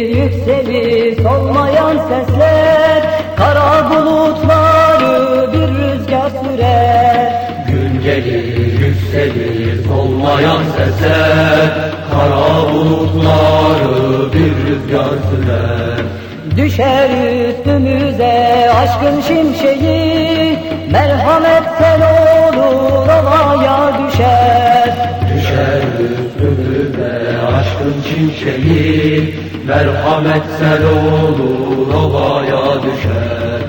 yükselir solmayan sesler Kara bulutları bir rüzgar sürer. Gün gelir yükselir solmayan sesler Kara bulutları bir rüzgar sürer. Düşer üstümüze aşkın şimşeği Merhamet sel olur olaya düşer. Düşer üstümüze aşkın şimşeği Merhamet sel olur ovaya düşer.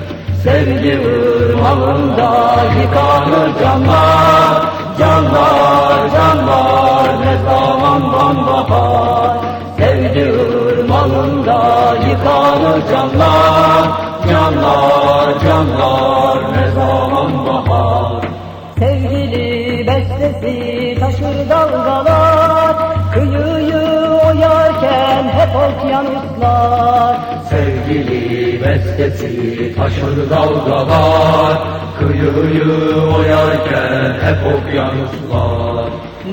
Sevgi ırmağında yıkanır canlar Canlar canlar ne zaman bahar Sevgi ırmağında yıkanır canlar Canlar canlar ne zaman bahar. Sevgili bestesi taşır dalgalar okyanuslar Sevgili bestesi taşır dalgalar. Kıyıyı oyarken hep okyanuslar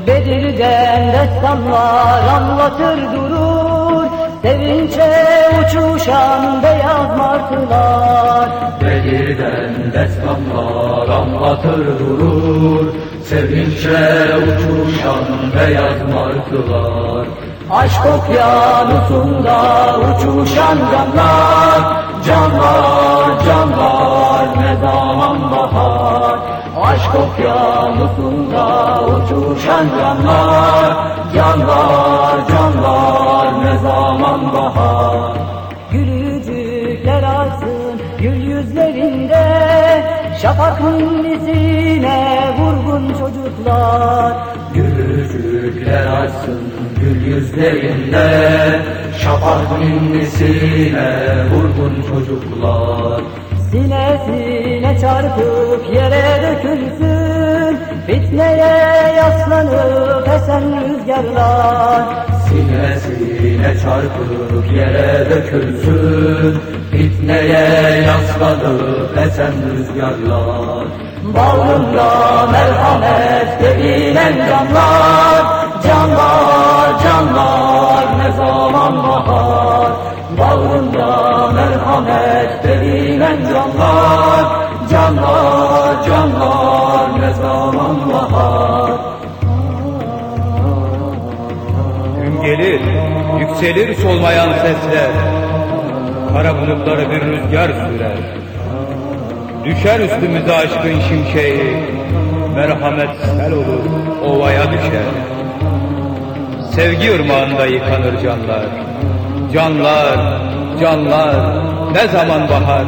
Bedir'den destanlar anlatır durur. Sevinçle uçuşan beyaz martılar. Bedir'den destanlar anlatır durur. Sevinçle uçuşan beyaz martılar Aşk okyanusunda uçuşan canlar Canlar canlar ne zaman bahar. Aşk okyanusunda uçuşan canlar Canlar canlar ne zaman bahar. Gülücükler açsın gül yüzlerinde Şafak millisine vurgun çocuklar. Gülücükler açsın gül yüzlerinde Şafak ninnisine vurgun çocuklar. Sinesine çarpıp yere dökülsün Fitneye yaslanıp esen rüzgarlar. Sinesine çarpıp yere dökülsün Fitneye yaslanıp esen rüzgarlar. Bağrında merhamet devinen canlar Canlar canlar Canlar canlar ne zaman bahar Gün gelir, yükselir solmayan sesler. Kara bulutları bir rüzgar sürer. Düşer üstümüze aşkın şimşeği. Merhamet sel olur, ovaya düşer. Sevgi ırmağında yıkanır canlar. Canlar, canlar, ne zaman bahar.